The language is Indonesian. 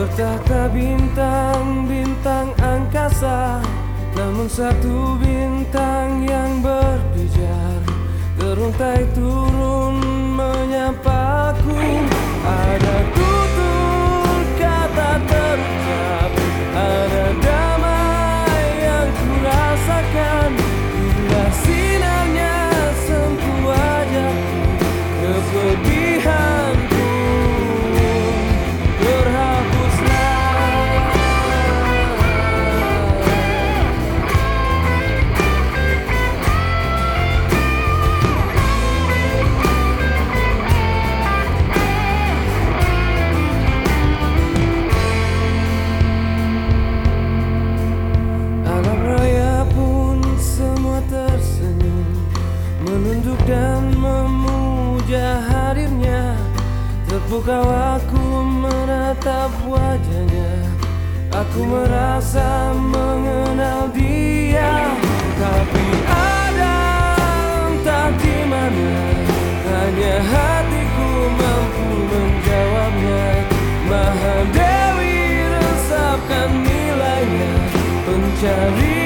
Bertahta bintang-bintang angkasa Namun satu bintang yang berpijar Teruntai turun menunjuk dan memuja hadirnya. Terbuka aku menatap wajahnya. Aku merasa mengenal dia. Tapi ada tak di mana. Hanya hatiku mampu menjawabnya. Maha Dewi resapkan nilainya. Pencari